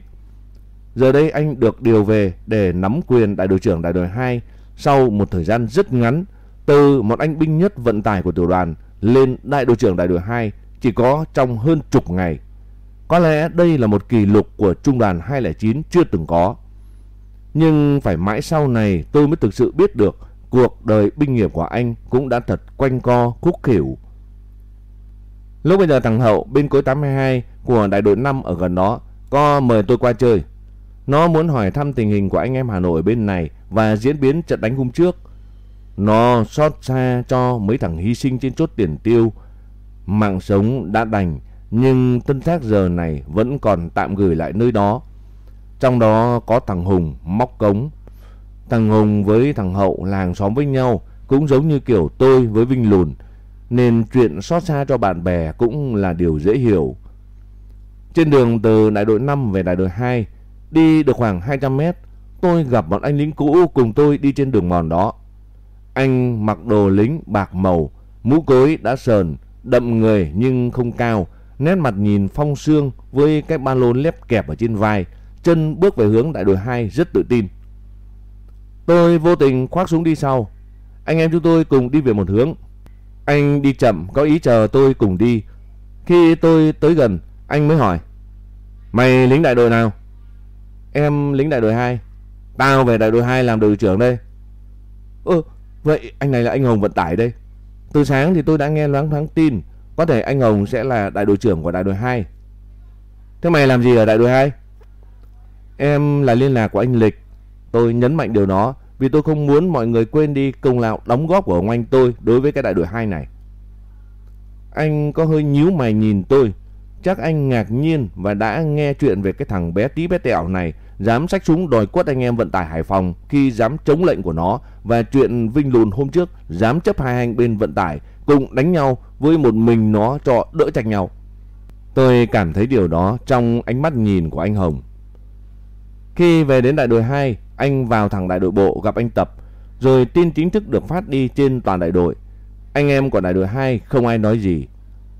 Giờ đây anh được điều về để nắm quyền đại đội trưởng đại đội 2 sau một thời gian rất ngắn từ một anh binh nhất vận tải của tiểu đoàn lên đại đội trưởng đại đội 2 chỉ có trong hơn chục ngày. Có lẽ đây là một kỷ lục của trung đoàn 209 chưa từng có. Nhưng phải mãi sau này tôi mới thực sự biết được cuộc đời binh nghiệp của anh cũng đã thật quanh co, khúc khỉu. Lúc bây giờ thằng Hậu, bên cối 82 của đại đội 5 ở gần đó, có mời tôi qua chơi. Nó muốn hỏi thăm tình hình của anh em Hà Nội bên này và diễn biến trận đánh hôm trước. Nó xót xa cho mấy thằng hy sinh trên chốt tiền tiêu. Mạng sống đã đành nhưng tân thác giờ này vẫn còn tạm gửi lại nơi đó. Trong đó có thằng Hùng móc cống. Thằng Hùng với thằng Hậu là hàng xóm với nhau cũng giống như kiểu tôi với Vinh Lùn. Nên chuyện xót xa cho bạn bè cũng là điều dễ hiểu. Trên đường từ đại đội 5 về đại đội 2 Đi được khoảng 200 mét, tôi gặp bọn anh lính cũ cùng tôi đi trên đường mòn đó. Anh mặc đồ lính bạc màu, mũ cối đã sờn, đậm người nhưng không cao, nét mặt nhìn phong sương với cái ba lô lép kẹp ở trên vai, chân bước về hướng đại đội 2 rất tự tin. Tôi vô tình khoác súng đi sau, anh em chúng tôi cùng đi về một hướng. Anh đi chậm có ý chờ tôi cùng đi. Khi tôi tới gần, anh mới hỏi: "Mày lính đại đội nào?" Em lính đại đội 2 Tao về đại đội 2 làm đội trưởng đây Ừ vậy anh này là anh Hồng vận tải đây Từ sáng thì tôi đã nghe loáng thoáng tin có thể anh Hồng sẽ là đại đội trưởng của đại đội 2 Thế mày làm gì ở đại đội 2 Em là liên lạc của anh Lịch. Tôi nhấn mạnh điều đó Vì tôi không muốn mọi người quên đi công lao đóng góp của ông anh tôi Đối với cái đại đội 2 này. Anh có hơi nhíu mày nhìn tôi. Chắc anh ngạc nhiên và đã nghe chuyện về cái thằng bé tí bé tẹo này, dám sách súng đòi quất anh em vận tải Hải Phòng khi dám chống lệnh của nó và chuyện Vinh Lùn hôm trước dám chấp hai anh bên vận tải cùng đánh nhau với một mình nó cho đỡ chạch nhau. Tôi cảm thấy điều đó trong ánh mắt nhìn của anh Hồng. Khi về đến đại đội 2, anh vào thẳng đại đội bộ gặp anh Tập, rồi tin chính thức được phát đi trên toàn đại đội. Anh em của đại đội 2 không ai nói gì.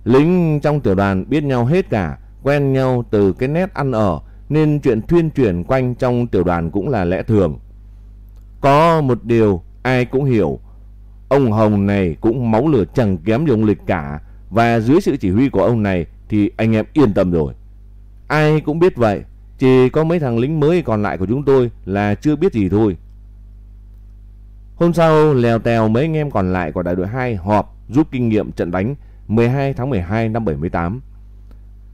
Lính trong tiểu đoàn biết nhau hết cả, quen nhau từ cái nét ăn ở nên chuyện thuyên chuyển quanh trong tiểu đoàn cũng là lẽ thường. Có một điều ai cũng hiểu, ông Hồng này cũng máu lửa chẳng kém gì ông Lịch cả và dưới sự chỉ huy của ông này thì anh em yên tâm rồi. Ai cũng biết vậy, chỉ có mấy thằng lính mới còn lại của chúng tôi là chưa biết gì thôi. Hôm sau, lèo tèo mấy anh em còn lại của đại đội 2 họp rút kinh nghiệm trận đánh 12 tháng 12 năm 78.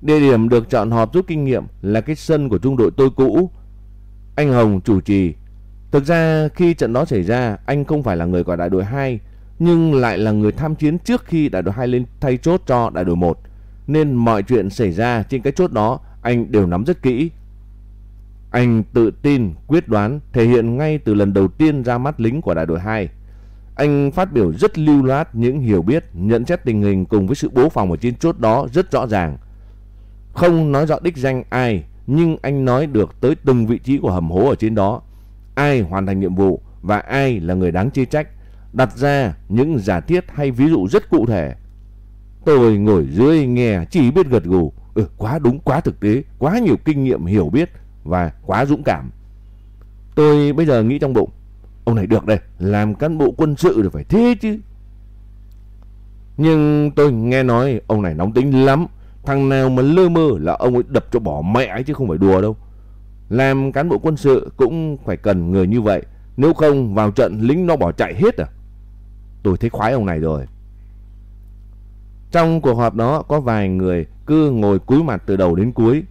Địa điểm được chọn họp rút kinh nghiệm là cái sân của trung đội tôi cũ. Anh Hồng chủ trì. Thực ra khi trận đó xảy ra, anh không phải là người của đại đội 2, nhưng lại là người tham chiến trước khi đại đội 2 lên thay chốt cho đại đội 1. Nên mọi chuyện xảy ra trên cái chốt đó anh đều nắm rất kỹ. Anh tự tin, quyết đoán, thể hiện ngay từ lần đầu tiên ra mắt lính của đại đội 2. Anh phát biểu rất lưu loát những hiểu biết, nhận xét tình hình cùng với sự bố phòng ở trên chốt đó rất rõ ràng. Không nói rõ đích danh ai, nhưng anh nói được tới từng vị trí của hầm hố ở trên đó. Ai hoàn thành nhiệm vụ và ai là người đáng chê trách. Đặt ra những giả thiết hay ví dụ rất cụ thể. Tôi ngồi dưới nghe chỉ biết gật gù. Ừ, quá đúng, quá thực tế, quá nhiều kinh nghiệm hiểu biết và quá dũng cảm. Tôi bây giờ nghĩ trong bụng Ông này được đây, làm cán bộ quân sự được phải thế chứ. Nhưng tôi nghe nói ông này nóng tính lắm. Thằng nào mà lơ mơ là ông ấy đập cho bỏ mẹ ấy chứ không phải đùa đâu. Làm cán bộ quân sự cũng phải cần người như vậy. Nếu không vào trận lính nó bỏ chạy hết à. Tôi thấy khoái ông này rồi. Trong cuộc họp đó có vài người cứ ngồi cúi mặt từ đầu đến cuối.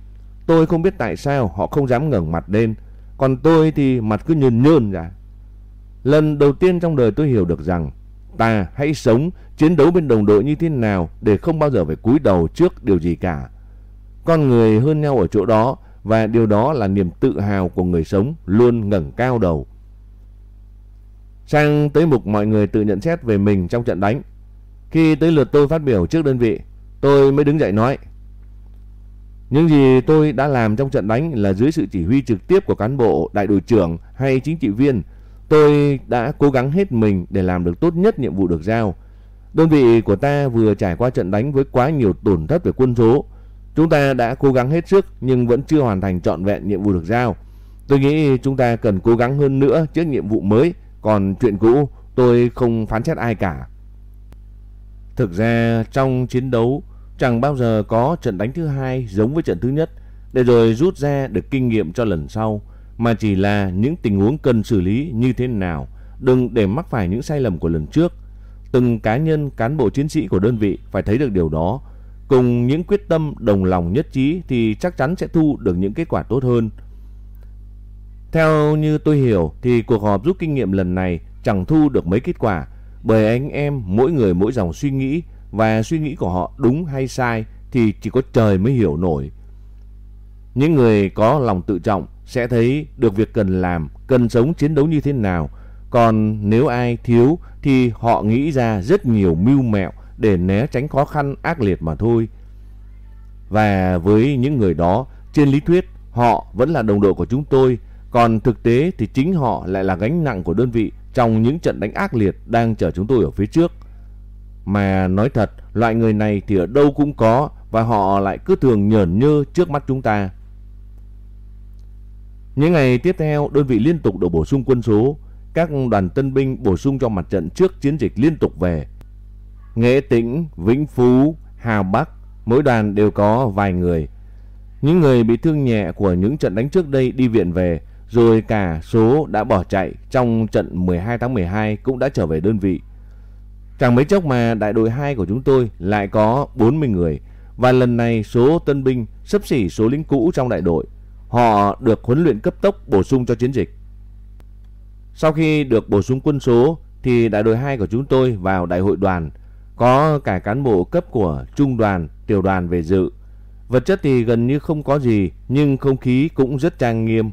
Tôi không biết tại sao họ không dám ngẩng mặt lên, còn tôi thì mặt cứ nhơn nhơn ra. Lần đầu tiên trong đời tôi hiểu được rằng ta hãy sống chiến đấu bên đồng đội như thế nào để không bao giờ phải cúi đầu trước điều gì cả. Con người hơn nhau ở chỗ đó và điều đó là niềm tự hào của người sống luôn ngẩng cao đầu. Sang tới mục mọi người tự nhận xét về mình trong trận đánh. Khi tới lượt tôi phát biểu trước đơn vị, tôi mới đứng dậy nói. Những gì tôi đã làm trong trận đánh là dưới sự chỉ huy trực tiếp của cán bộ, đại đội trưởng hay chính trị viên. Tôi đã cố gắng hết mình để làm được tốt nhất nhiệm vụ được giao. Đơn vị của ta vừa trải qua trận đánh với quá nhiều tổn thất về quân số. Chúng ta đã cố gắng hết sức nhưng vẫn chưa hoàn thành trọn vẹn nhiệm vụ được giao. Tôi nghĩ chúng ta cần cố gắng hơn nữa trước nhiệm vụ mới. Còn chuyện cũ tôi không phán xét ai cả. Thực ra trong chiến đấu chẳng bao giờ có trận đánh thứ hai giống với trận thứ nhất để rồi rút ra được kinh nghiệm cho lần sau mà chỉ là những tình huống cần xử lý như thế nào, đừng để mắc phải những sai lầm của lần trước. Từng cá nhân cán bộ chiến sĩ của đơn vị phải thấy được điều đó, cùng những quyết tâm đồng lòng nhất trí thì chắc chắn sẽ thu được những kết quả tốt hơn. Theo như tôi hiểu thì cuộc họp rút kinh nghiệm lần này chẳng thu được mấy kết quả bởi anh em mỗi người mỗi dòng suy nghĩ và suy nghĩ của họ đúng hay sai thì chỉ có trời mới hiểu nổi. Những người có lòng tự trọng sẽ thấy được việc cần làm, cần sống chiến đấu như thế nào. Còn nếu ai thiếu thì họ nghĩ ra rất nhiều mưu mẹo để né tránh khó khăn ác liệt mà thôi. Và với những người đó, trên lý thuyết họ vẫn là đồng đội của chúng tôi, còn thực tế thì chính họ lại là gánh nặng của đơn vị trong những trận đánh ác liệt đang chờ chúng tôi ở phía trước. Mà nói thật, loại người này thì ở đâu cũng có và họ lại cứ thường nhởn nhơ trước mắt chúng ta. Những ngày tiếp theo, đơn vị liên tục được bổ sung quân số. Các đoàn tân binh bổ sung cho mặt trận trước chiến dịch liên tục về. Nghệ Tĩnh, Vĩnh Phú, Hà Bắc, mỗi đoàn đều có vài người. Những người bị thương nhẹ của những trận đánh trước đây đi viện về, rồi cả số đã bỏ chạy trong trận 12 tháng 12 cũng đã trở về đơn vị. Chẳng mấy chốc mà đại đội 2 của chúng tôi lại có 40 người và lần này số tân binh sấp xỉ số lính cũ trong đại đội. Họ được huấn luyện cấp tốc bổ sung cho chiến dịch. Sau khi được bổ sung quân số thì đại đội 2 của chúng tôi vào đại hội đoàn có cả cán bộ cấp của trung đoàn, tiểu đoàn về dự. Vật chất thì gần như không có gì nhưng không khí cũng rất trang nghiêm.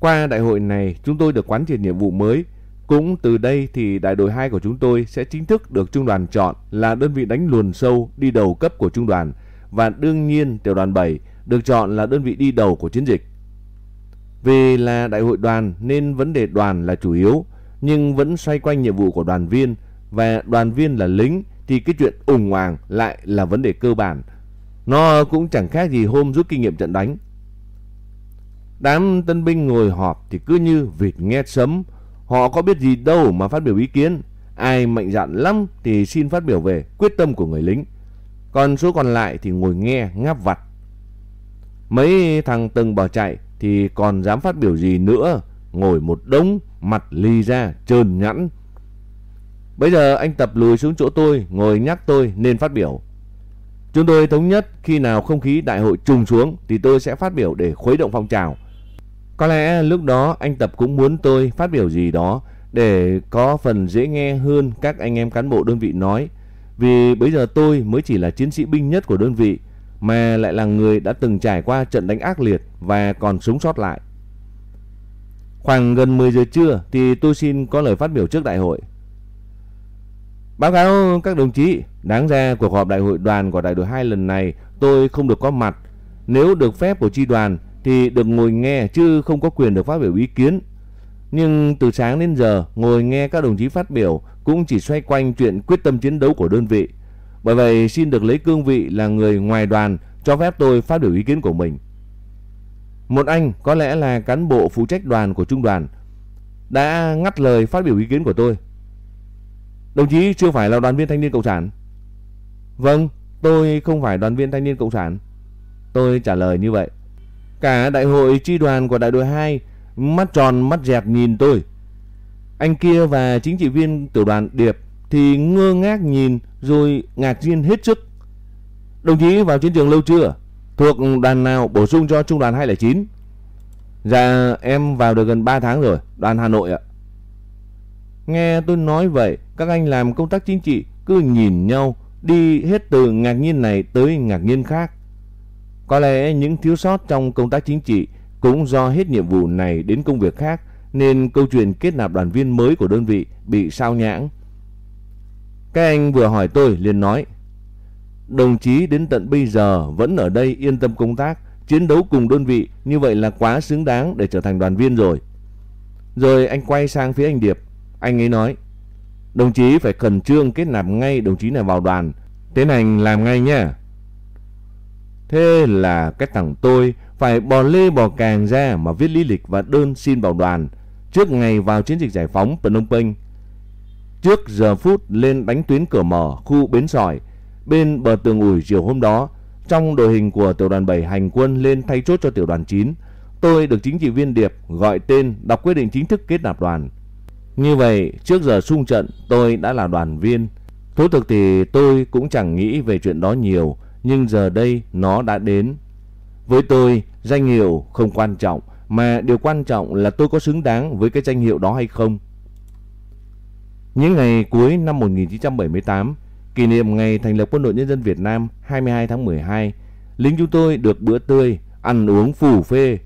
Qua đại hội này, chúng tôi được quán triệt nhiệm vụ mới cũng từ đây thì đại đội 2 của chúng tôi sẽ chính thức được trung đoàn chọn là đơn vị đánh luồn sâu đi đầu cấp của trung đoàn và đương nhiên, tiểu đoàn 7 được chọn là đơn vị đi đầu của chiến dịch. Vì là đại hội đoàn nên vấn đề đoàn là chủ yếu, nhưng vẫn xoay quanh nhiệm vụ của đoàn viên và đoàn viên là lính thì cái chuyện ủng hoàng lại là vấn đề cơ bản. Nó cũng chẳng khác gì hôm rút kinh nghiệm trận đánh. Đám tân binh ngồi họp thì cứ như vịt nghe sấm Họ có biết gì đâu mà phát biểu ý kiến. Ai mạnh dạn lắm thì xin phát biểu về quyết tâm của người lính. Còn số còn lại thì ngồi nghe ngáp vặt. Mấy thằng từng bỏ chạy thì còn dám phát biểu gì nữa. Ngồi một đống, mặt ly ra, trơn nhẵn. Bây giờ anh tập lùi xuống chỗ tôi, ngồi nhắc tôi nên phát biểu. Chúng tôi thống nhất khi nào không khí đại hội trùng xuống thì tôi sẽ phát biểu để khuấy động phong trào. Có lẽ lúc đó anh Tập cũng muốn tôi phát biểu gì đó để có phần dễ nghe hơn các anh em cán bộ đơn vị nói. Vì bây giờ tôi mới chỉ là chiến sĩ binh nhất của đơn vị mà lại là người đã từng trải qua trận đánh ác liệt và còn sống sót lại. Khoảng gần 10 giờ trưa thì tôi xin có lời phát biểu trước đại hội. Báo cáo các đồng chí, đáng ra cuộc họp đại hội đoàn của đại đội 2 lần này tôi không được có mặt. Nếu được phép của chi đoàn thì được ngồi nghe chứ không có quyền được phát biểu ý kiến. Nhưng từ sáng đến giờ ngồi nghe các đồng chí phát biểu cũng chỉ xoay quanh chuyện quyết tâm chiến đấu của đơn vị. Bởi vậy xin được lấy cương vị là người ngoài đoàn cho phép tôi phát biểu ý kiến của mình. Một anh có lẽ là cán bộ phụ trách đoàn của trung đoàn đã ngắt lời phát biểu ý kiến của tôi. Đồng chí chưa phải là đoàn viên thanh niên cộng sản. Vâng, tôi không phải đoàn viên thanh niên cộng sản. Tôi trả lời như vậy. Cả đại hội chi đoàn của đại đội 2 mắt tròn mắt dẹt nhìn tôi. Anh kia và chính trị viên tiểu đoàn Điệp thì ngơ ngác nhìn rồi ngạc nhiên hết sức. Đồng chí vào chiến trường lâu chưa? Thuộc đoàn nào bổ sung cho trung đoàn 209? Dạ em vào được gần 3 tháng rồi, đoàn Hà Nội ạ. Nghe tôi nói vậy, các anh làm công tác chính trị cứ nhìn nhau, đi hết từ ngạc nhiên này tới ngạc nhiên khác. Có lẽ những thiếu sót trong công tác chính trị cũng do hết nhiệm vụ này đến công việc khác nên câu chuyện kết nạp đoàn viên mới của đơn vị bị sao nhãng. Các anh vừa hỏi tôi liền nói Đồng chí đến tận bây giờ vẫn ở đây yên tâm công tác, chiến đấu cùng đơn vị như vậy là quá xứng đáng để trở thành đoàn viên rồi. Rồi anh quay sang phía anh Điệp, anh ấy nói Đồng chí phải khẩn trương kết nạp ngay đồng chí này vào đoàn, tiến hành làm ngay nhé. Thế là cái thằng tôi phải bò lê bò càng ra mà viết lý lịch và đơn xin vào đoàn trước ngày vào chiến dịch giải phóng Phnom Penh. Trước giờ phút lên đánh tuyến cửa mở khu bến sỏi, bên bờ tường ủi chiều hôm đó, trong đội hình của tiểu đoàn 7 hành quân lên thay chốt cho tiểu đoàn 9 tôi được chính trị viên Điệp gọi tên đọc quyết định chính thức kết nạp đoàn. Như vậy, trước giờ xung trận, tôi đã là đoàn viên. Thú thực thì tôi cũng chẳng nghĩ về chuyện đó nhiều nhưng giờ đây nó đã đến. Với tôi danh hiệu không quan trọng mà điều quan trọng là tôi có xứng đáng với cái danh hiệu đó hay không. Những ngày cuối năm 1978, kỷ niệm ngày thành lập Quân đội Nhân dân Việt Nam 22 tháng 12, lính chúng tôi được bữa tươi, ăn uống phù phê.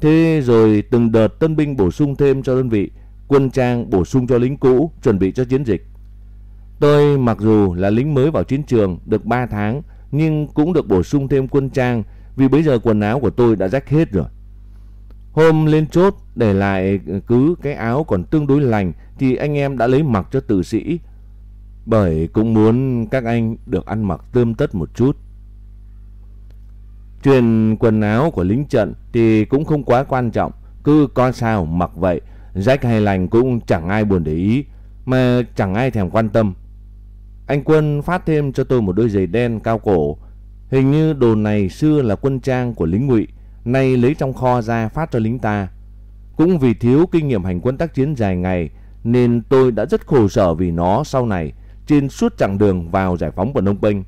Thế rồi từng đợt tân binh bổ sung thêm cho đơn vị, quân trang bổ sung cho lính cũ, chuẩn bị cho chiến dịch. Tôi mặc dù là lính mới vào chiến trường được 3 tháng, nhưng cũng được bổ sung thêm quân trang vì bây giờ quần áo của tôi đã rách hết rồi. Hôm lên chốt để lại cứ cái áo còn tương đối lành thì anh em đã lấy mặc cho tử sĩ. Bởi cũng muốn các anh được ăn mặc tươm tất một chút. Truyền quần áo của lính trận thì cũng không quá quan trọng. Cứ coi sao mặc vậy, rách hay lành cũng chẳng ai buồn để ý, mà chẳng ai thèm quan tâm. Anh Quân phát thêm cho tôi một đôi giày đen cao cổ. Hình như đồ này xưa là quân trang của lính ngụy nay lấy trong kho ra phát cho lính ta. Cũng vì thiếu kinh nghiệm hành quân tác chiến dài ngày nên tôi đã rất khổ sở vì nó sau này trên suốt chặng đường vào giải phóng của Nông Penh.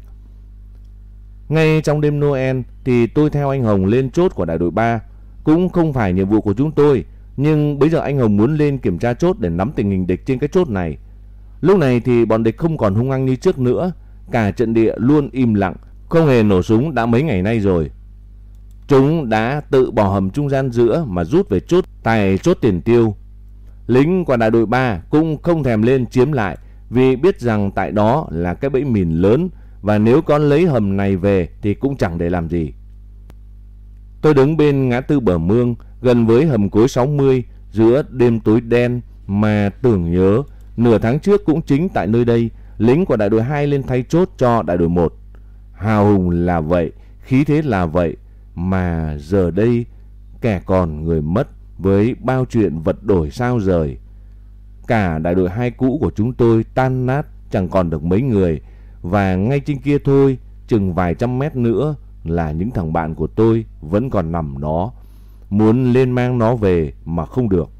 Ngay trong đêm Noel thì tôi theo anh Hồng lên chốt của đại đội 3. Cũng không phải nhiệm vụ của chúng tôi, nhưng bây giờ anh Hồng muốn lên kiểm tra chốt để nắm tình hình địch trên cái chốt này. Lúc này thì bọn địch không còn hung hăng như trước nữa, cả trận địa luôn im lặng, không hề nổ súng đã mấy ngày nay rồi. Chúng đã tự bỏ hầm trung gian giữa mà rút về chốt tại chốt tiền tiêu. Lính của đại đội 3 cũng không thèm lên chiếm lại vì biết rằng tại đó là cái bẫy mìn lớn và nếu con lấy hầm này về thì cũng chẳng để làm gì. Tôi đứng bên ngã tư bờ mương gần với hầm cuối 60 giữa đêm tối đen mà tưởng nhớ nửa tháng trước cũng chính tại nơi đây lính của đại đội 2 lên thay chốt cho đại đội 1. Hào hùng là vậy, khí thế là vậy mà giờ đây kẻ còn người mất với bao chuyện vật đổi sao rời. Cả đại đội hai cũ của chúng tôi tan nát chẳng còn được mấy người và ngay trên kia thôi chừng vài trăm mét nữa là những thằng bạn của tôi vẫn còn nằm đó muốn lên mang nó về mà không được.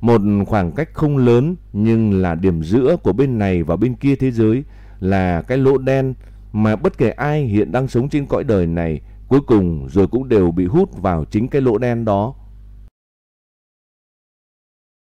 Một khoảng cách không lớn, nhưng là điểm giữa của bên này và bên kia thế giới là cái lỗ đen mà bất kể ai hiện đang sống trên cõi đời này, cuối cùng rồi cũng đều bị hút vào chính cái lỗ đen đó.